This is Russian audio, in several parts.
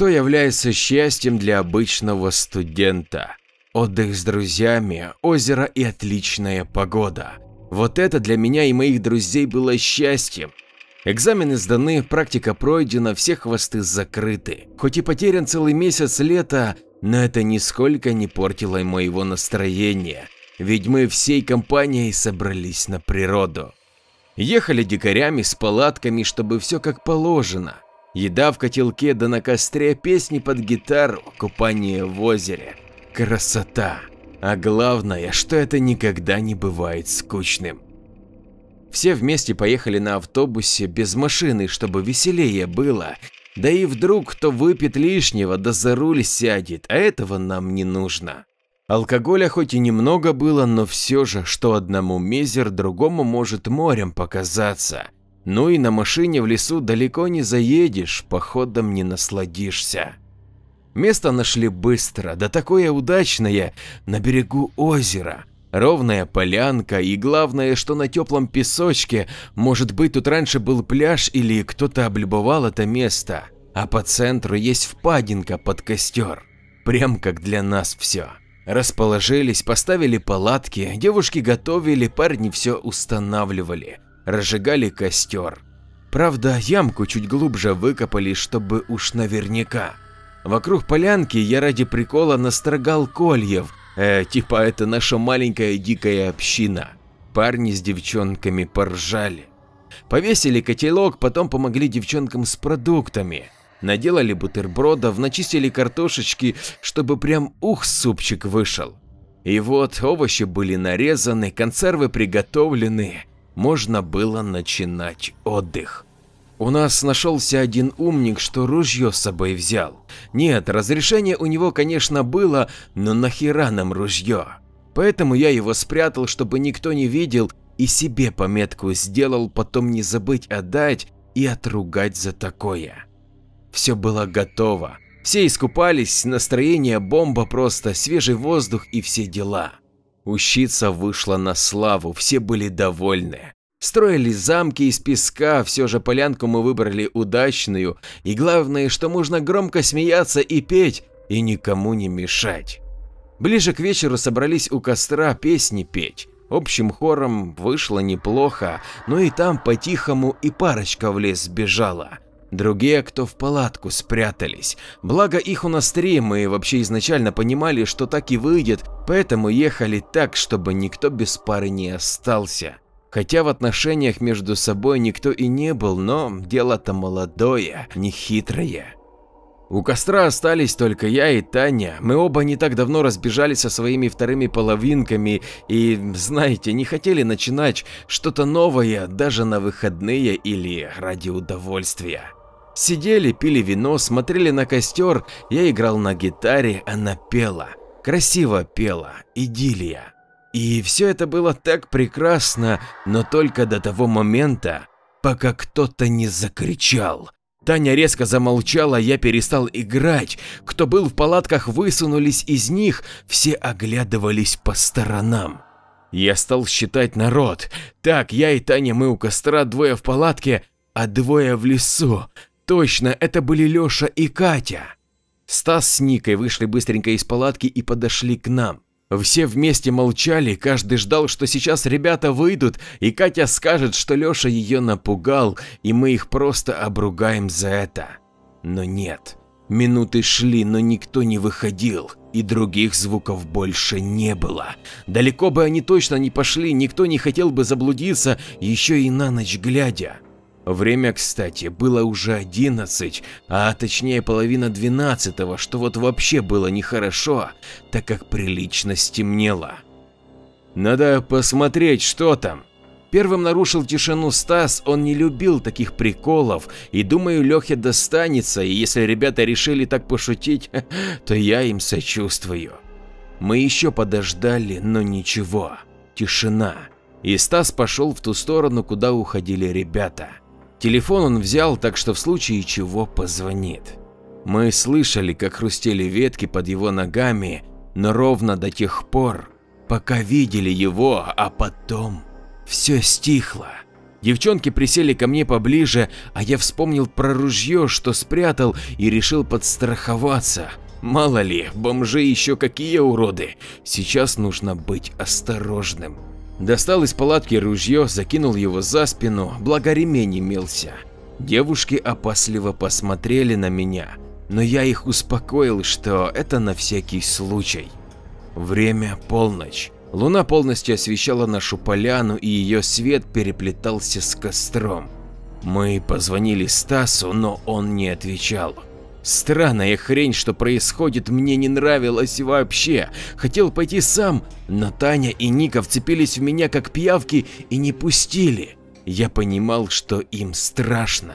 Что является счастьем для обычного студента? Отдых с друзьями, озеро и отличная погода. Вот это для меня и моих друзей было счастьем. Экзамены сданы, практика пройдена, все хвосты закрыты. Хоть и потерян целый месяц лета, но это нисколько не портило моего настроения, ведь мы всей компанией собрались на природу. Ехали дикарями с палатками, чтобы все как положено. Еда в котелке да на костре, песни под гитару, купание в озере. Красота! А главное, что это никогда не бывает скучным. Все вместе поехали на автобусе без машины, чтобы веселее было. Да и вдруг кто выпьет лишнего, да за руль сядет, а этого нам не нужно. Алкоголя хоть и немного было, но все же, что одному мизер, другому может морем показаться. Ну и на машине в лесу далеко не заедешь, походом не насладишься. Место нашли быстро, да такое удачное, на берегу озера. Ровная полянка и главное, что на теплом песочке, может быть тут раньше был пляж или кто-то облюбовал это место, а по центру есть впадинка под костер. Прям как для нас все. Расположились, поставили палатки, девушки готовили, парни все устанавливали, разжигали костер. Правда, ямку чуть глубже выкопали, чтобы уж наверняка. Вокруг полянки я ради прикола настрогал кольев, Э, типа это наша маленькая дикая община. Парни с девчонками поржали. Повесили котелок, потом помогли девчонкам с продуктами. Наделали бутербродов, начистили картошечки, чтобы прям ух супчик вышел. И вот овощи были нарезаны, консервы приготовлены, можно было начинать отдых. У нас нашелся один умник, что ружье с собой взял. Нет, разрешение у него, конечно, было, но нахера нам ружье? Поэтому я его спрятал, чтобы никто не видел, и себе пометку сделал, потом не забыть отдать и отругать за такое. Все было готово. Все искупались, настроение бомба просто, свежий воздух и все дела. Ущица вышла на славу, все были довольны. Строили замки из песка, все же полянку мы выбрали удачную, и главное, что можно громко смеяться и петь, и никому не мешать. Ближе к вечеру собрались у костра песни петь. Общим хором вышло неплохо, но и там по-тихому и парочка в лес сбежала. Другие, кто в палатку спрятались. Благо их у нас три, мы вообще изначально понимали, что так и выйдет, поэтому ехали так, чтобы никто без пары не остался. Хотя в отношениях между собой никто и не был, но дело-то молодое, не хитрое. У костра остались только я и Таня, мы оба не так давно разбежались со своими вторыми половинками и, знаете, не хотели начинать что-то новое даже на выходные или ради удовольствия. Сидели, пили вино, смотрели на костер, я играл на гитаре, она пела. Красиво пела, идиллия. И все это было так прекрасно, но только до того момента, пока кто-то не закричал. Таня резко замолчала, я перестал играть. Кто был в палатках, высунулись из них, все оглядывались по сторонам. Я стал считать народ. Так, я и Таня, мы у костра, двое в палатке, а двое в лесу. Точно, это были Леша и Катя. Стас с Никой вышли быстренько из палатки и подошли к нам. Все вместе молчали, каждый ждал, что сейчас ребята выйдут, и Катя скажет, что Леша ее напугал, и мы их просто обругаем за это. Но нет. Минуты шли, но никто не выходил, и других звуков больше не было. Далеко бы они точно не пошли, никто не хотел бы заблудиться, еще и на ночь глядя. Время, кстати, было уже одиннадцать, а точнее половина двенадцатого, что вот вообще было нехорошо, так как прилично стемнело. Надо посмотреть, что там. Первым нарушил тишину Стас, он не любил таких приколов, и думаю, Лехе достанется, и если ребята решили так пошутить, то я им сочувствую. Мы еще подождали, но ничего, тишина. И Стас пошел в ту сторону, куда уходили ребята. Телефон он взял, так что в случае чего позвонит. Мы слышали, как хрустели ветки под его ногами, но ровно до тех пор, пока видели его, а потом все стихло. Девчонки присели ко мне поближе, а я вспомнил про ружье, что спрятал и решил подстраховаться. Мало ли, бомжи еще какие уроды, сейчас нужно быть осторожным. Достал из палатки ружье, закинул его за спину, благо ремень имелся. Девушки опасливо посмотрели на меня, но я их успокоил, что это на всякий случай. Время полночь. Луна полностью освещала нашу поляну и ее свет переплетался с костром. Мы позвонили Стасу, но он не отвечал. Странная хрень, что происходит, мне не нравилась вообще. Хотел пойти сам, но Таня и Ника вцепились в меня как пиявки и не пустили. Я понимал, что им страшно.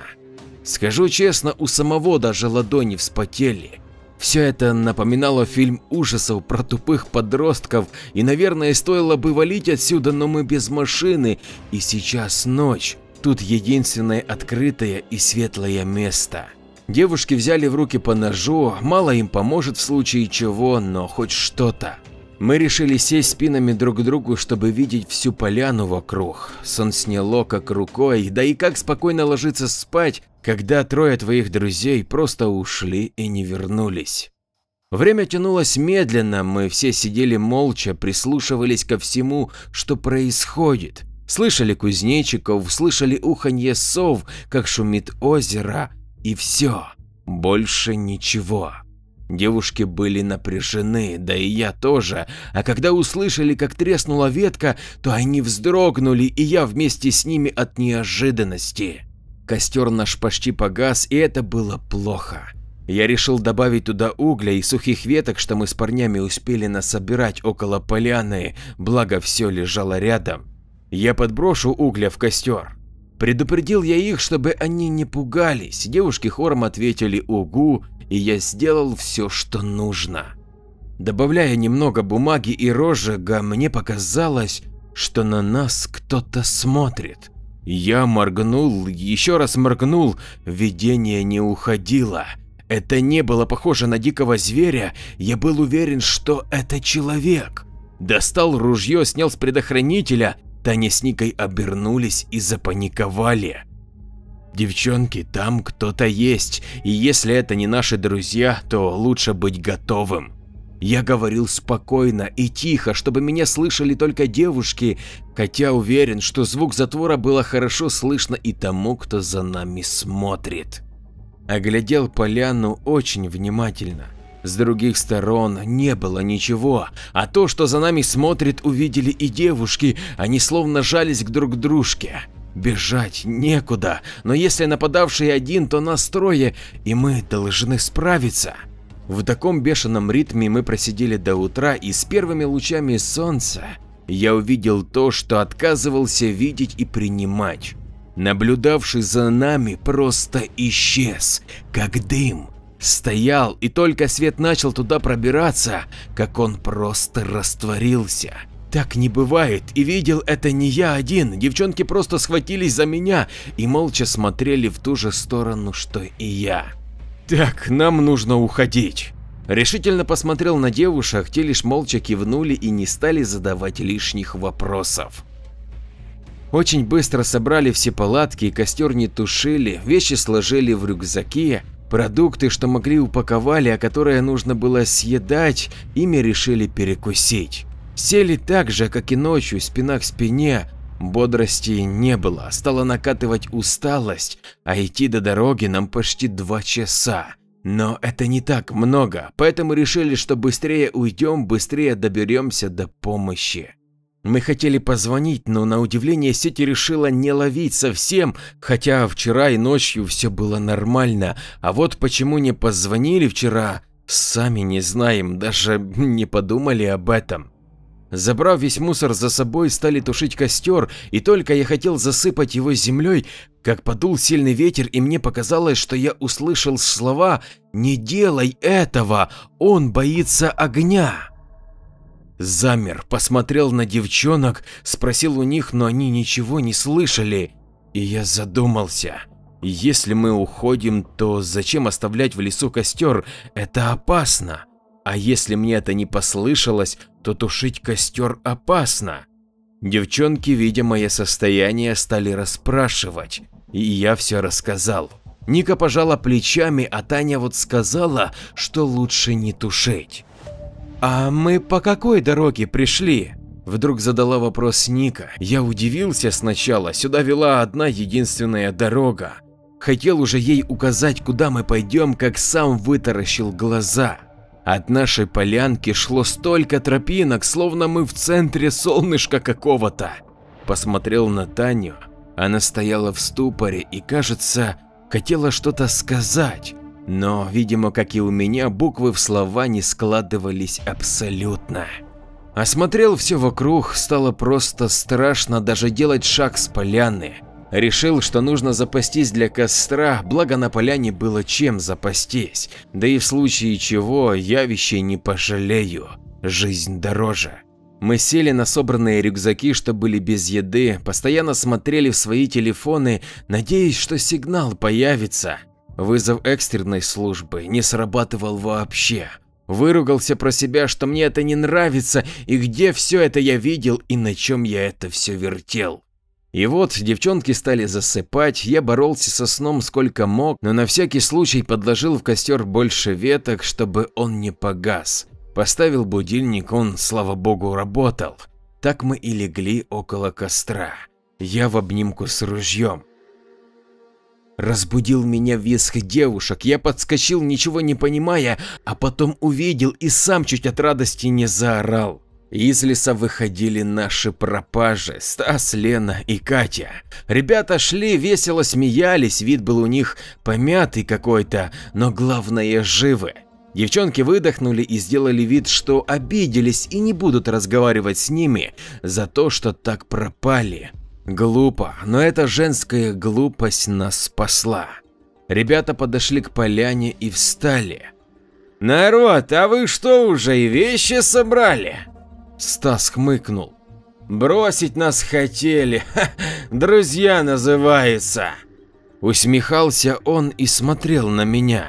Скажу честно, у самого даже ладони вспотели. Все это напоминало фильм ужасов про тупых подростков и, наверное, стоило бы валить отсюда, но мы без машины и сейчас ночь. Тут единственное открытое и светлое место. Девушки взяли в руки по ножу, мало им поможет в случае чего, но хоть что-то. Мы решили сесть спинами друг к другу, чтобы видеть всю поляну вокруг. Сон сняло как рукой, да и как спокойно ложиться спать, когда трое твоих друзей просто ушли и не вернулись. Время тянулось медленно, мы все сидели молча, прислушивались ко всему, что происходит. Слышали кузнечиков, слышали уханье сов, как шумит озеро, и все, больше ничего. Девушки были напряжены, да и я тоже, а когда услышали, как треснула ветка, то они вздрогнули, и я вместе с ними от неожиданности. Костер наш почти погас, и это было плохо. Я решил добавить туда угля и сухих веток, что мы с парнями успели насобирать около поляны, благо все лежало рядом. Я подброшу угля в костер. Предупредил я их, чтобы они не пугались, девушки хором ответили «Угу», и я сделал все, что нужно. Добавляя немного бумаги и розжига, мне показалось, что на нас кто-то смотрит. Я моргнул, еще раз моргнул, видение не уходило. Это не было похоже на дикого зверя, я был уверен, что это человек. Достал ружье, снял с предохранителя Таня с Никой обернулись и запаниковали. Девчонки, там кто-то есть, и если это не наши друзья, то лучше быть готовым. Я говорил спокойно и тихо, чтобы меня слышали только девушки, хотя уверен, что звук затвора было хорошо слышно и тому, кто за нами смотрит. Оглядел поляну очень внимательно. С других сторон не было ничего, а то, что за нами смотрит, увидели и девушки, они словно жались к друг дружке. Бежать некуда, но если нападавший один, то нас трое, и мы должны справиться. В таком бешеном ритме мы просидели до утра, и с первыми лучами солнца я увидел то, что отказывался видеть и принимать. Наблюдавший за нами просто исчез, как дым, Стоял, и только свет начал туда пробираться, как он просто растворился. Так не бывает, и видел это не я один, девчонки просто схватились за меня и молча смотрели в ту же сторону, что и я. Так, нам нужно уходить. Решительно посмотрел на девушек, те лишь молча кивнули и не стали задавать лишних вопросов. Очень быстро собрали все палатки, костер не тушили, вещи сложили в рюкзаки, Продукты, что могли упаковали, а которые нужно было съедать, ими решили перекусить. Сели так же, как и ночью, спина к спине, бодрости не было, стала накатывать усталость, а идти до дороги нам почти два часа. Но это не так много, поэтому решили, что быстрее уйдем, быстрее доберемся до помощи. Мы хотели позвонить, но на удивление сеть решила не ловить совсем, хотя вчера и ночью все было нормально, а вот почему не позвонили вчера, сами не знаем, даже не подумали об этом. Забрав весь мусор за собой, стали тушить костер, и только я хотел засыпать его землей, как подул сильный ветер, и мне показалось, что я услышал слова «Не делай этого, он боится огня». Замер, посмотрел на девчонок, спросил у них, но они ничего не слышали. И я задумался. Если мы уходим, то зачем оставлять в лесу костер? Это опасно. А если мне это не послышалось, то тушить костер опасно. Девчонки, видя мое состояние, стали расспрашивать, и я все рассказал. Ника пожала плечами, а Таня вот сказала, что лучше не тушить. «А мы по какой дороге пришли?» Вдруг задала вопрос Ника. Я удивился сначала, сюда вела одна единственная дорога. Хотел уже ей указать, куда мы пойдем, как сам вытаращил глаза. От нашей полянки шло столько тропинок, словно мы в центре солнышка какого-то. Посмотрел на Таню, она стояла в ступоре и, кажется, хотела что-то сказать, но, видимо, как и у меня, буквы в слова не складывались абсолютно. Осмотрел все вокруг, стало просто страшно даже делать шаг с поляны. Решил, что нужно запастись для костра, благо на поляне было чем запастись, да и в случае чего я вещей не пожалею, жизнь дороже. Мы сели на собранные рюкзаки, что были без еды, постоянно смотрели в свои телефоны, надеясь, что сигнал появится. Вызов экстренной службы не срабатывал вообще. Выругался про себя, что мне это не нравится и где все это я видел и на чем я это все вертел. И вот девчонки стали засыпать, я боролся со сном сколько мог, но на всякий случай подложил в костер больше веток, чтобы он не погас. Поставил будильник, он, слава богу, работал. Так мы и легли около костра. Я в обнимку с ружьем. Разбудил меня визг девушек, я подскочил, ничего не понимая, а потом увидел и сам чуть от радости не заорал. Из леса выходили наши пропажи, Стас, Лена и Катя. Ребята шли, весело смеялись, вид был у них помятый какой-то, но главное живы. Девчонки выдохнули и сделали вид, что обиделись и не будут разговаривать с ними за то, что так пропали. Глупо, но эта женская глупость нас спасла. Ребята подошли к поляне и встали. «Народ, а вы что уже и вещи собрали?» Стас хмыкнул. «Бросить нас хотели, Ха, друзья называется!» Усмехался он и смотрел на меня.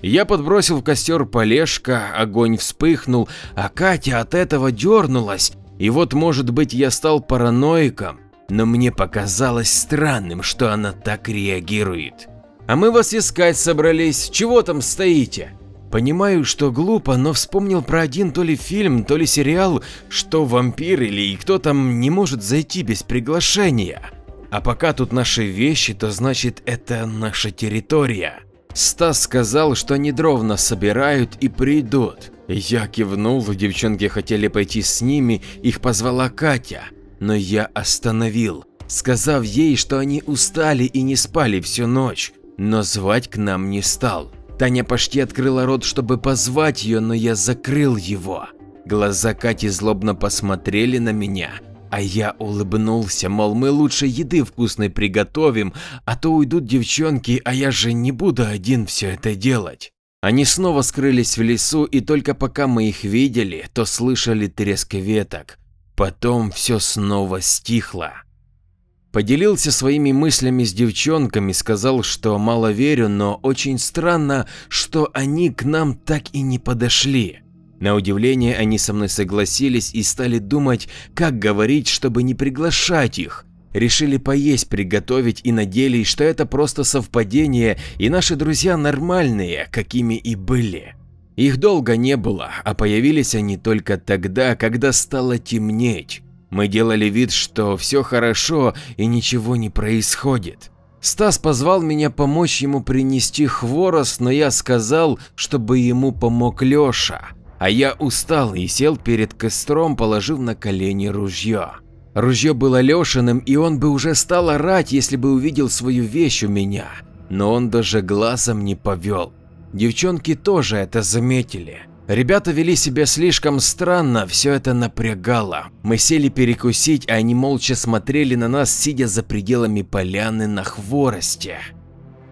Я подбросил в костер полежка, огонь вспыхнул, а Катя от этого дернулась, и вот может быть я стал параноиком, но мне показалось странным, что она так реагирует. А мы вас искать собрались, чего там стоите? Понимаю, что глупо, но вспомнил про один то ли фильм, то ли сериал, что вампир или кто там не может зайти без приглашения. А пока тут наши вещи, то значит это наша территория. Стас сказал, что они дровно собирают и придут. Я кивнул, девчонки хотели пойти с ними, их позвала Катя но я остановил, сказав ей, что они устали и не спали всю ночь, но звать к нам не стал. Таня почти открыла рот, чтобы позвать ее, но я закрыл его. Глаза Кати злобно посмотрели на меня, а я улыбнулся, мол, мы лучше еды вкусной приготовим, а то уйдут девчонки, а я же не буду один все это делать. Они снова скрылись в лесу, и только пока мы их видели, то слышали треск веток. Потом все снова стихло. Поделился своими мыслями с девчонками, сказал, что мало верю, но очень странно, что они к нам так и не подошли. На удивление они со мной согласились и стали думать, как говорить, чтобы не приглашать их. Решили поесть приготовить и надеялись, что это просто совпадение и наши друзья нормальные, какими и были. Их долго не было, а появились они только тогда, когда стало темнеть. Мы делали вид, что все хорошо и ничего не происходит. Стас позвал меня помочь ему принести хворост, но я сказал, чтобы ему помог Леша. А я устал и сел перед костром, положив на колени ружье. Ружье было Лешиным, и он бы уже стал орать, если бы увидел свою вещь у меня, но он даже глазом не повел. Девчонки тоже это заметили. Ребята вели себя слишком странно, все это напрягало. Мы сели перекусить, а они молча смотрели на нас, сидя за пределами поляны на хворосте.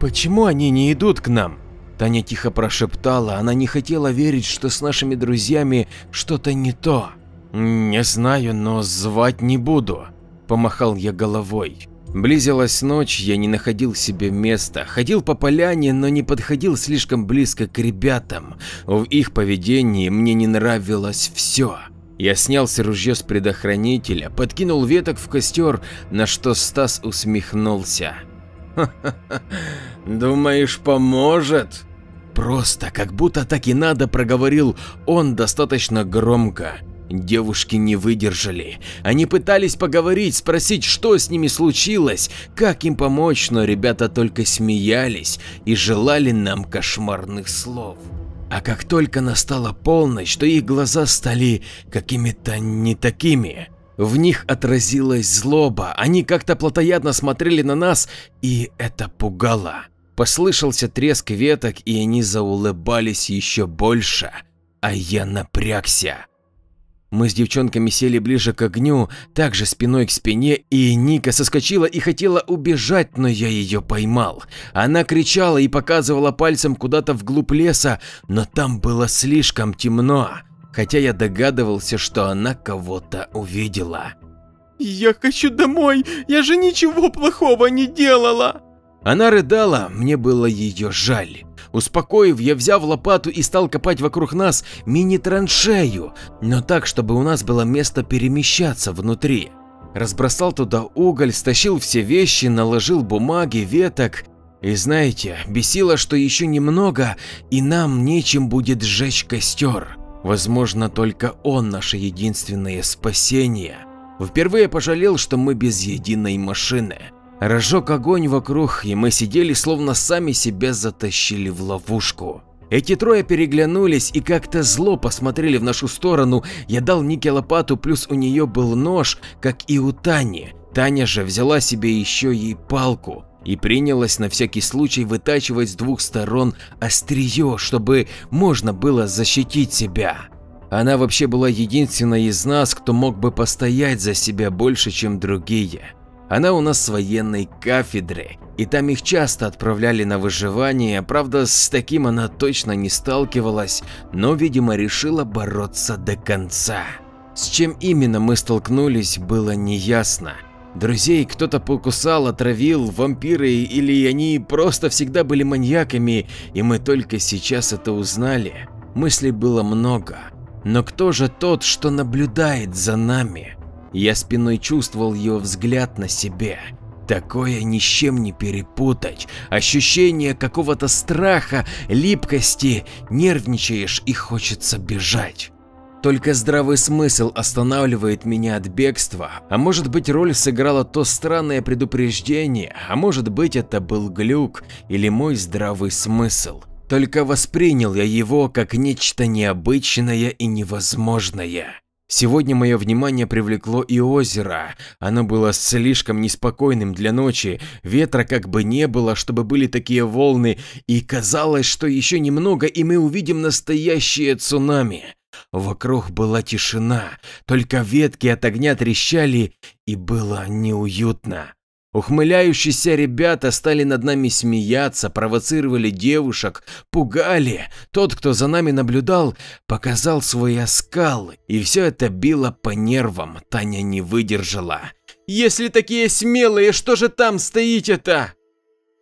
«Почему они не идут к нам?» Таня тихо прошептала, она не хотела верить, что с нашими друзьями что-то не то. «Не знаю, но звать не буду», – помахал я головой. Близилась ночь, я не находил себе места, ходил по поляне, но не подходил слишком близко к ребятам. В их поведении мне не нравилось все. Я снял с ружье с предохранителя, подкинул веток в костер, на что Стас усмехнулся. «Ха -ха -ха, думаешь, поможет? Просто, как будто так и надо, проговорил он достаточно громко. Девушки не выдержали. Они пытались поговорить, спросить, что с ними случилось, как им помочь, но ребята только смеялись и желали нам кошмарных слов. А как только настала полночь, то их глаза стали какими-то не такими. В них отразилась злоба, они как-то плотоядно смотрели на нас, и это пугало. Послышался треск веток, и они заулыбались еще больше, а я напрягся. Мы с девчонками сели ближе к огню, также спиной к спине, и Ника соскочила и хотела убежать, но я ее поймал. Она кричала и показывала пальцем куда-то вглубь леса, но там было слишком темно, хотя я догадывался, что она кого-то увидела. «Я хочу домой, я же ничего плохого не делала!» Она рыдала, мне было ее жаль. Успокоив, я взял лопату и стал копать вокруг нас мини-траншею, но так, чтобы у нас было место перемещаться внутри. Разбросал туда уголь, стащил все вещи, наложил бумаги, веток. И знаете, бесило, что еще немного, и нам нечем будет сжечь костер. Возможно, только он наше единственное спасение. Впервые пожалел, что мы без единой машины. Разжег огонь вокруг, и мы сидели, словно сами себя затащили в ловушку. Эти трое переглянулись и как-то зло посмотрели в нашу сторону. Я дал Нике лопату, плюс у нее был нож, как и у Тани. Таня же взяла себе еще ей палку и принялась на всякий случай вытачивать с двух сторон острие, чтобы можно было защитить себя. Она вообще была единственной из нас, кто мог бы постоять за себя больше, чем другие. Она у нас с военной кафедры, и там их часто отправляли на выживание, правда с таким она точно не сталкивалась, но видимо решила бороться до конца. С чем именно мы столкнулись было неясно. Друзей кто-то покусал, отравил, вампиры или они просто всегда были маньяками, и мы только сейчас это узнали. Мыслей было много. Но кто же тот, что наблюдает за нами? Я спиной чувствовал ее взгляд на себе. Такое ни с чем не перепутать. Ощущение какого-то страха, липкости, нервничаешь и хочется бежать. Только здравый смысл останавливает меня от бегства, а может быть роль сыграло то странное предупреждение, а может быть это был глюк или мой здравый смысл. Только воспринял я его как нечто необычное и невозможное. Сегодня мое внимание привлекло и озеро. Оно было слишком неспокойным для ночи, ветра как бы не было, чтобы были такие волны, и казалось, что еще немного и мы увидим настоящее цунами. Вокруг была тишина, только ветки от огня трещали, и было неуютно. Ухмыляющиеся ребята стали над нами смеяться, провоцировали девушек, пугали. Тот, кто за нами наблюдал, показал свой оскал, и все это било по нервам, Таня не выдержала. «Если такие смелые, что же там стоите-то?»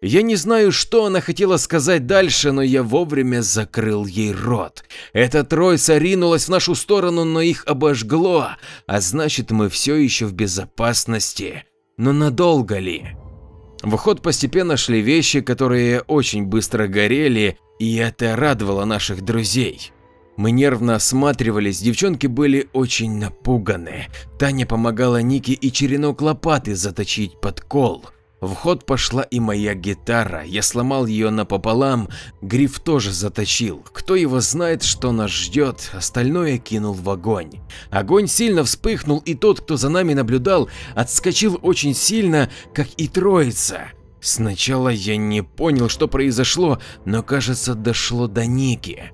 Я не знаю, что она хотела сказать дальше, но я вовремя закрыл ей рот. Эта троица ринулась в нашу сторону, но их обожгло, а значит мы все еще в безопасности. Но надолго ли? В ход постепенно шли вещи, которые очень быстро горели, и это радовало наших друзей. Мы нервно осматривались, девчонки были очень напуганы. Таня помогала Нике и черенок лопаты заточить под кол. В ход пошла и моя гитара, я сломал ее напополам, гриф тоже заточил. Кто его знает, что нас ждет, остальное кинул в огонь. Огонь сильно вспыхнул, и тот, кто за нами наблюдал, отскочил очень сильно, как и троица. Сначала я не понял, что произошло, но кажется дошло до Ники.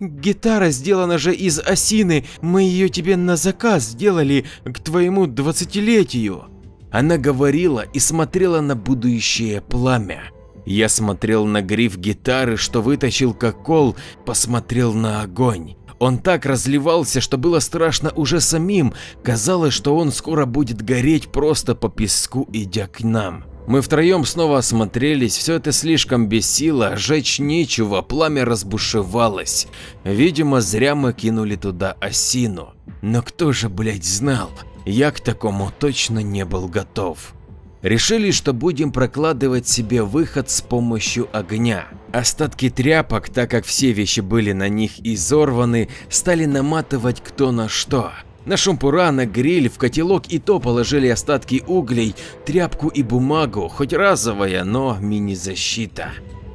Гитара сделана же из осины, мы ее тебе на заказ сделали к твоему двадцатилетию. Она говорила и смотрела на будущее пламя. Я смотрел на гриф гитары, что вытащил как кол, посмотрел на огонь. Он так разливался, что было страшно уже самим, казалось, что он скоро будет гореть просто по песку, идя к нам. Мы втроем снова осмотрелись, все это слишком бесило, жечь нечего, пламя разбушевалось. Видимо, зря мы кинули туда осину. Но кто же, блядь, знал? Я к такому точно не был готов. Решили, что будем прокладывать себе выход с помощью огня. Остатки тряпок, так как все вещи были на них изорваны, стали наматывать кто на что. На шампура, на гриль, в котелок и то положили остатки углей, тряпку и бумагу, хоть разовая, но мини-защита.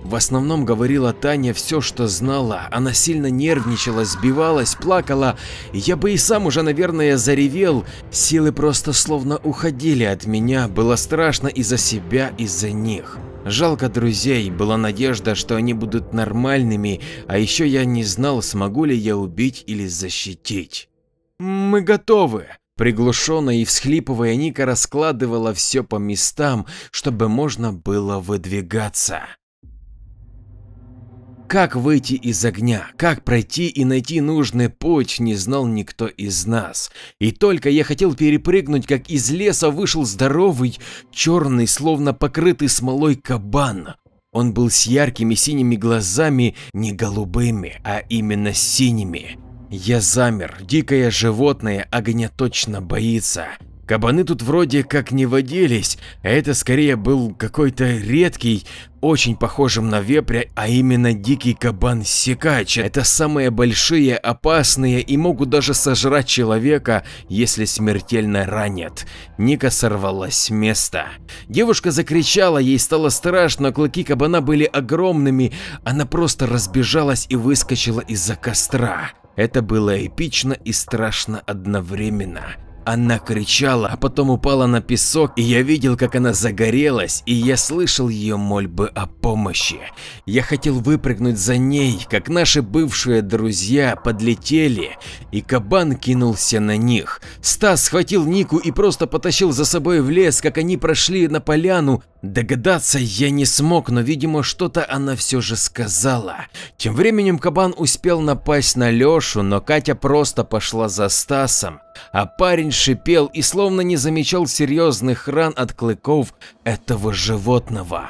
В основном говорила Таня все, что знала, она сильно нервничала, сбивалась, плакала, я бы и сам уже, наверное, заревел, силы просто словно уходили от меня, было страшно и за себя, и за них. Жалко друзей, была надежда, что они будут нормальными, а еще я не знал, смогу ли я убить или защитить. «Мы готовы», Приглушенно и всхлипывая, Ника раскладывала все по местам, чтобы можно было выдвигаться. Как выйти из огня, как пройти и найти нужный путь, не знал никто из нас. И только я хотел перепрыгнуть, как из леса вышел здоровый, черный, словно покрытый смолой кабан. Он был с яркими синими глазами, не голубыми, а именно синими. Я замер, дикое животное огня точно боится. Кабаны тут вроде как не водились, а это скорее был какой-то редкий, очень похожим на вепря, а именно дикий кабан-секач. Это самые большие, опасные и могут даже сожрать человека, если смертельно ранят. Ника сорвалась с места. Девушка закричала, ей стало страшно, клыки кабана были огромными, она просто разбежалась и выскочила из-за костра. Это было эпично и страшно одновременно. Она кричала, а потом упала на песок, и я видел, как она загорелась, и я слышал ее мольбы о помощи. Я хотел выпрыгнуть за ней, как наши бывшие друзья подлетели, и кабан кинулся на них. Стас схватил Нику и просто потащил за собой в лес, как они прошли на поляну. Догадаться я не смог, но видимо что-то она все же сказала. Тем временем кабан успел напасть на Лешу, но Катя просто пошла за Стасом а парень шипел и словно не замечал серьезных ран от клыков этого животного.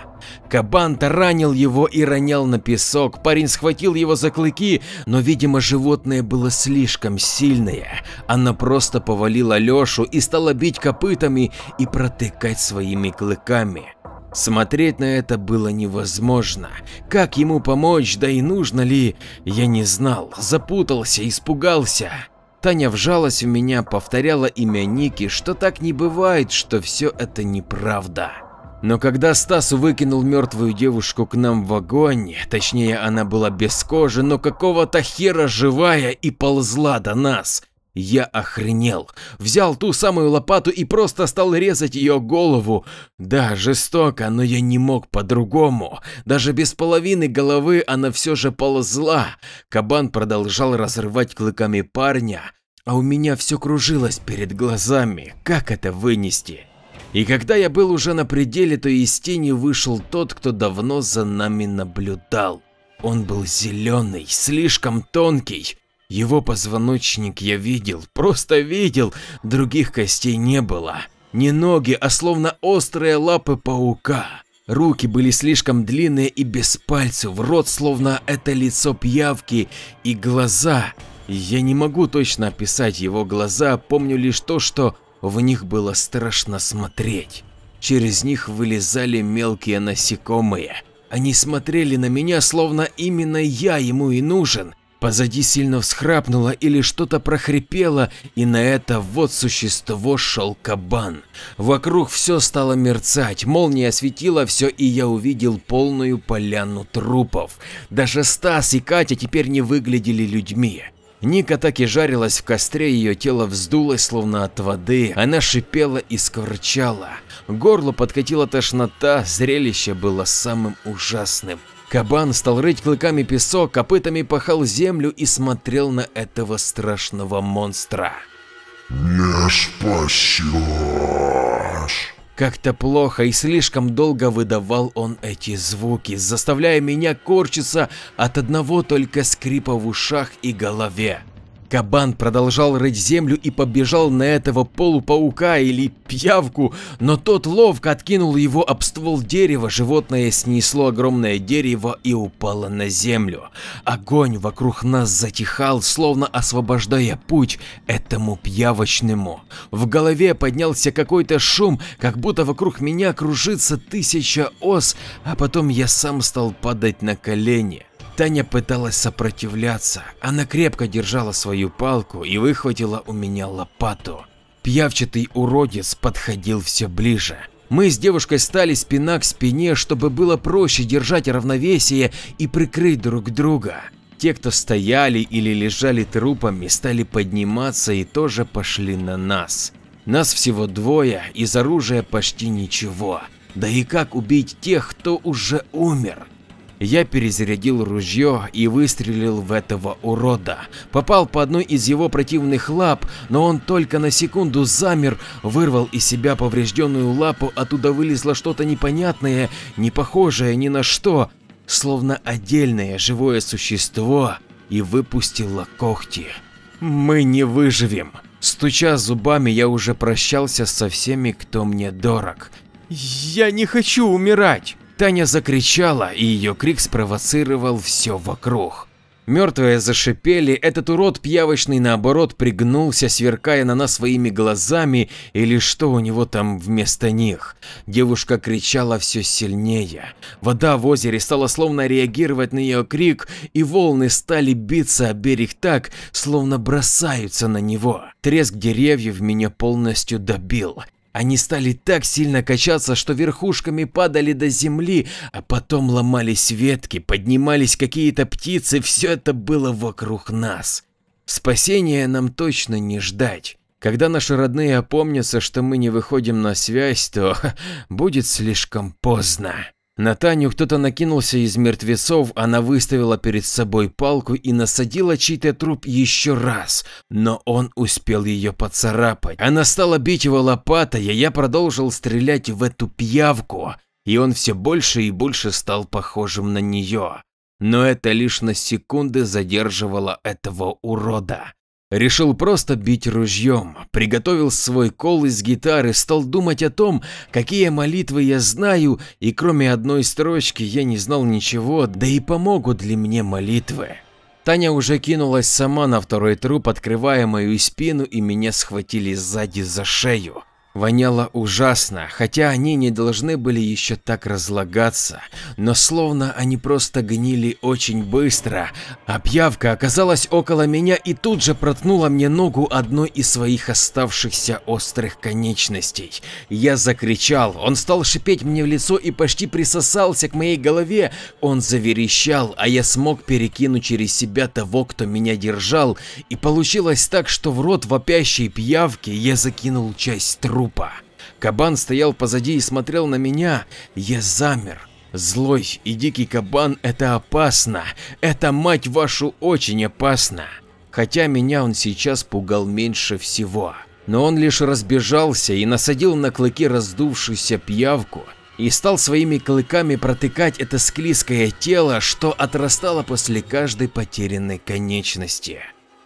Кабан таранил его и ронял на песок, парень схватил его за клыки, но видимо животное было слишком сильное, оно просто повалило Лешу и стало бить копытами и протыкать своими клыками. Смотреть на это было невозможно. Как ему помочь, да и нужно ли, я не знал, запутался, испугался. Таня вжалась в меня, повторяла имя Ники, что так не бывает, что все это неправда. Но когда Стас выкинул мертвую девушку к нам в огонь, точнее она была без кожи, но какого-то хера живая и ползла до нас, я охренел, взял ту самую лопату и просто стал резать ее голову. Да, жестоко, но я не мог по-другому. Даже без половины головы она все же ползла. Кабан продолжал разрывать клыками парня, а у меня все кружилось перед глазами, как это вынести? И когда я был уже на пределе, то из тени вышел тот, кто давно за нами наблюдал. Он был зеленый, слишком тонкий. Его позвоночник я видел, просто видел, других костей не было. Не ноги, а словно острые лапы паука. Руки были слишком длинные и без пальцев, рот словно это лицо пьявки и глаза я не могу точно описать его глаза, помню лишь то, что в них было страшно смотреть. Через них вылезали мелкие насекомые. Они смотрели на меня, словно именно я ему и нужен. Позади сильно всхрапнуло или что-то прохрипело, и на это вот существо шел кабан. Вокруг все стало мерцать, молния осветила все, и я увидел полную поляну трупов. Даже Стас и Катя теперь не выглядели людьми. Ника так и жарилась в костре, ее тело вздулось словно от воды, она шипела и скворчала. Горло подкатила тошнота, зрелище было самым ужасным. Кабан стал рыть клыками песок, копытами пахал землю и смотрел на этого страшного монстра. «Не спасешь!» Как-то плохо и слишком долго выдавал он эти звуки, заставляя меня корчиться от одного только скрипа в ушах и голове. Кабан продолжал рыть землю и побежал на этого полупаука или пьявку, но тот ловко откинул его об ствол дерева, животное снесло огромное дерево и упало на землю. Огонь вокруг нас затихал, словно освобождая путь этому пьявочному. В голове поднялся какой-то шум, как будто вокруг меня кружится тысяча ос, а потом я сам стал падать на колени. Таня пыталась сопротивляться, она крепко держала свою палку и выхватила у меня лопату. Пьявчатый уродец подходил все ближе. Мы с девушкой стали спина к спине, чтобы было проще держать равновесие и прикрыть друг друга. Те, кто стояли или лежали трупами, стали подниматься и тоже пошли на нас. Нас всего двое, из оружия почти ничего. Да и как убить тех, кто уже умер? Я перезарядил ружье и выстрелил в этого урода. Попал по одной из его противных лап, но он только на секунду замер, вырвал из себя поврежденную лапу, оттуда вылезло что-то непонятное, не похожее ни на что, словно отдельное живое существо, и выпустило когти. Мы не выживем. Стуча зубами, я уже прощался со всеми, кто мне дорог. Я не хочу умирать. Таня закричала, и ее крик спровоцировал все вокруг. Мертвые зашипели, этот урод пьявочный наоборот пригнулся, сверкая на нас своими глазами или что у него там вместо них. Девушка кричала все сильнее. Вода в озере стала словно реагировать на ее крик, и волны стали биться о берег так, словно бросаются на него. Треск деревьев меня полностью добил. Они стали так сильно качаться, что верхушками падали до земли, а потом ломались ветки, поднимались какие-то птицы, все это было вокруг нас. Спасения нам точно не ждать. Когда наши родные опомнятся, что мы не выходим на связь, то будет слишком поздно. На Таню кто-то накинулся из мертвецов, она выставила перед собой палку и насадила чей-то труп еще раз, но он успел ее поцарапать. Она стала бить его лопатой, а я продолжил стрелять в эту пьявку, и он все больше и больше стал похожим на нее. Но это лишь на секунды задерживало этого урода. Решил просто бить ружьем, приготовил свой кол из гитары, стал думать о том, какие молитвы я знаю, и кроме одной строчки я не знал ничего, да и помогут ли мне молитвы. Таня уже кинулась сама на второй труп, открывая мою спину, и меня схватили сзади за шею. Воняло ужасно, хотя они не должны были еще так разлагаться, но словно они просто гнили очень быстро, а пьявка оказалась около меня и тут же проткнула мне ногу одной из своих оставшихся острых конечностей. Я закричал, он стал шипеть мне в лицо и почти присосался к моей голове, он заверещал, а я смог перекинуть через себя того, кто меня держал, и получилось так, что в рот вопящей пьявки я закинул часть трупа трупа. Кабан стоял позади и смотрел на меня. Я замер. Злой и дикий кабан – это опасно. Это, мать вашу, очень опасно. Хотя меня он сейчас пугал меньше всего. Но он лишь разбежался и насадил на клыки раздувшуюся пьявку и стал своими клыками протыкать это склизкое тело, что отрастало после каждой потерянной конечности.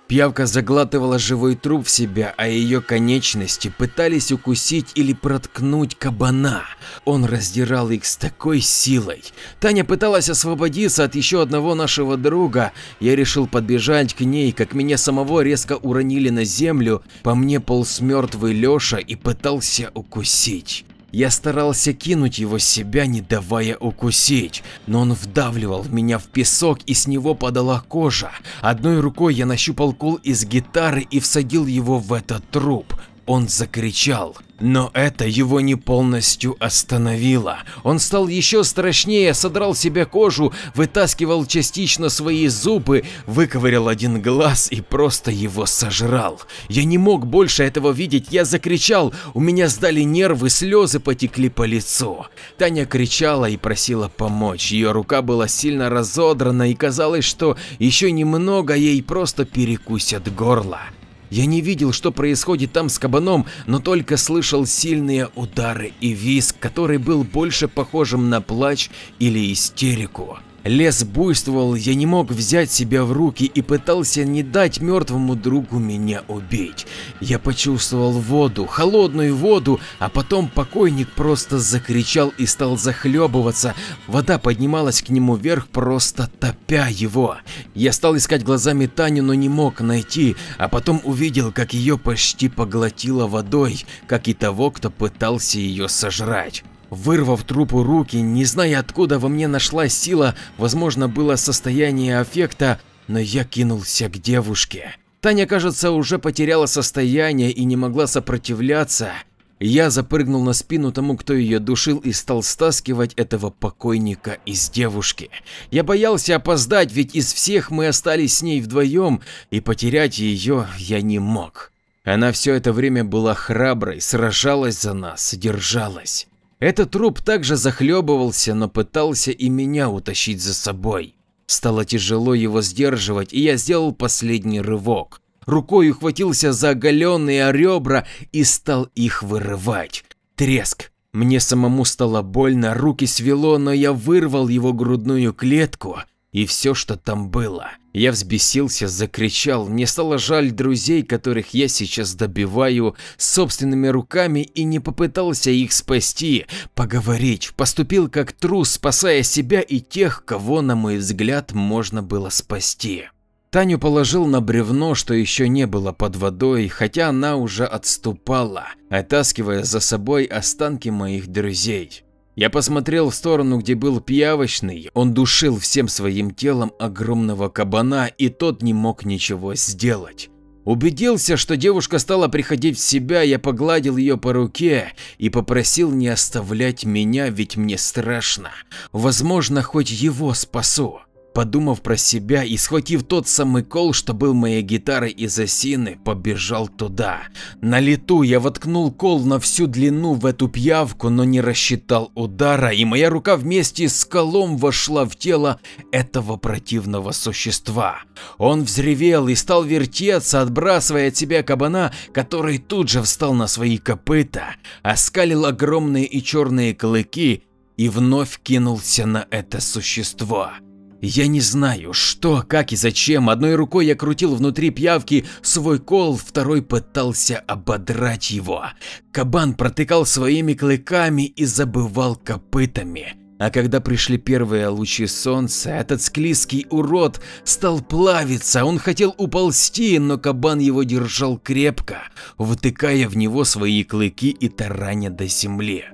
Пьявка заглатывала живой труп в себя, а ее конечности пытались укусить или проткнуть кабана. Он раздирал их с такой силой. Таня пыталась освободиться от еще одного нашего друга. Я решил подбежать к ней, как меня самого резко уронили на землю. По мне полз мертвый Леша и пытался укусить. Я старался кинуть его с себя, не давая укусить, но он вдавливал меня в песок и с него падала кожа. Одной рукой я нащупал кол из гитары и всадил его в этот труп. Он закричал, но это его не полностью остановило. Он стал еще страшнее, содрал себе кожу, вытаскивал частично свои зубы, выковырял один глаз и просто его сожрал. Я не мог больше этого видеть, я закричал, у меня сдали нервы, слезы потекли по лицу. Таня кричала и просила помочь, ее рука была сильно разодрана и казалось, что еще немного ей просто перекусят горло. Я не видел, что происходит там с кабаном, но только слышал сильные удары и визг, который был больше похожим на плач или истерику. Лес буйствовал, я не мог взять себя в руки и пытался не дать мертвому другу меня убить. Я почувствовал воду, холодную воду, а потом покойник просто закричал и стал захлебываться. Вода поднималась к нему вверх, просто топя его. Я стал искать глазами Таню, но не мог найти, а потом увидел, как ее почти поглотило водой, как и того, кто пытался ее сожрать. Вырвав трупу руки, не зная откуда во мне нашлась сила, возможно было состояние аффекта, но я кинулся к девушке. Таня, кажется, уже потеряла состояние и не могла сопротивляться. Я запрыгнул на спину тому, кто ее душил и стал стаскивать этого покойника из девушки. Я боялся опоздать, ведь из всех мы остались с ней вдвоем, и потерять ее я не мог. Она все это время была храброй, сражалась за нас, держалась. Этот труп также захлебывался, но пытался и меня утащить за собой. Стало тяжело его сдерживать, и я сделал последний рывок. Рукой ухватился за оголенные ребра и стал их вырывать. Треск. Мне самому стало больно, руки свело, но я вырвал его грудную клетку и все, что там было. Я взбесился, закричал, мне стало жаль друзей, которых я сейчас добиваю собственными руками и не попытался их спасти, поговорить, поступил как трус, спасая себя и тех, кого, на мой взгляд, можно было спасти. Таню положил на бревно, что еще не было под водой, хотя она уже отступала, оттаскивая за собой останки моих друзей. Я посмотрел в сторону, где был пиявочный, он душил всем своим телом огромного кабана, и тот не мог ничего сделать. Убедился, что девушка стала приходить в себя, я погладил ее по руке и попросил не оставлять меня, ведь мне страшно. Возможно, хоть его спасу. Подумав про себя и схватив тот самый кол, что был моей гитарой из осины, побежал туда. На лету я воткнул кол на всю длину в эту пьявку, но не рассчитал удара, и моя рука вместе с колом вошла в тело этого противного существа. Он взревел и стал вертеться, отбрасывая от себя кабана, который тут же встал на свои копыта, оскалил огромные и черные клыки и вновь кинулся на это существо. Я не знаю, что, как и зачем. Одной рукой я крутил внутри пьявки свой кол, второй пытался ободрать его. Кабан протыкал своими клыками и забывал копытами. А когда пришли первые лучи солнца, этот склизкий урод стал плавиться, он хотел уползти, но кабан его держал крепко, втыкая в него свои клыки и тараня до земли.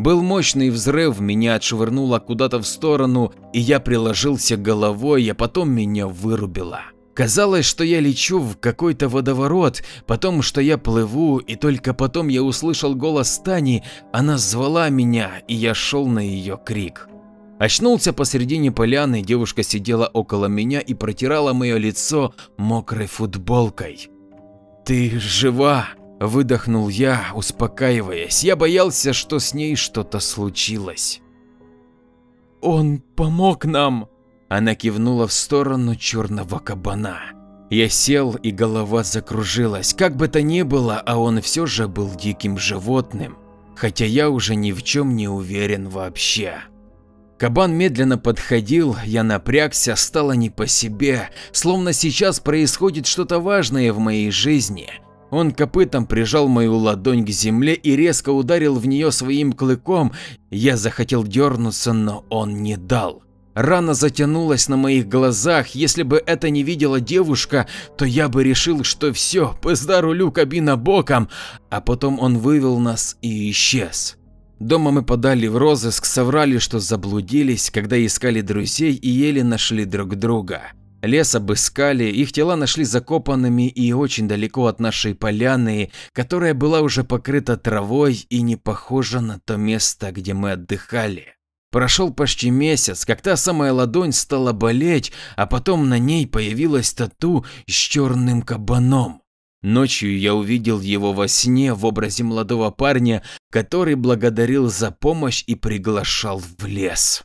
Был мощный взрыв, меня отшвырнуло куда-то в сторону, и я приложился головой, а потом меня вырубило. Казалось, что я лечу в какой-то водоворот, потом, что я плыву, и только потом я услышал голос Тани, она звала меня, и я шел на ее крик. Очнулся посредине поляны, девушка сидела около меня и протирала мое лицо мокрой футболкой. «Ты жива?» Выдохнул я, успокаиваясь. Я боялся, что с ней что-то случилось. Он помог нам. Она кивнула в сторону черного кабана. Я сел, и голова закружилась. Как бы то ни было, а он все же был диким животным, хотя я уже ни в чем не уверен вообще. Кабан медленно подходил, я напрягся, стало не по себе, словно сейчас происходит что-то важное в моей жизни. Он копытом прижал мою ладонь к земле и резко ударил в нее своим клыком. Я захотел дернуться, но он не дал. Рана затянулась на моих глазах, если бы это не видела девушка, то я бы решил, что все, пизда рулю кабина боком, а потом он вывел нас и исчез. Дома мы подали в розыск, соврали, что заблудились, когда искали друзей и еле нашли друг друга. Лес обыскали, их тела нашли закопанными и очень далеко от нашей поляны, которая была уже покрыта травой и не похожа на то место, где мы отдыхали. Прошел почти месяц, как та самая ладонь стала болеть, а потом на ней появилась тату с черным кабаном. Ночью я увидел его во сне в образе молодого парня, который благодарил за помощь и приглашал в лес.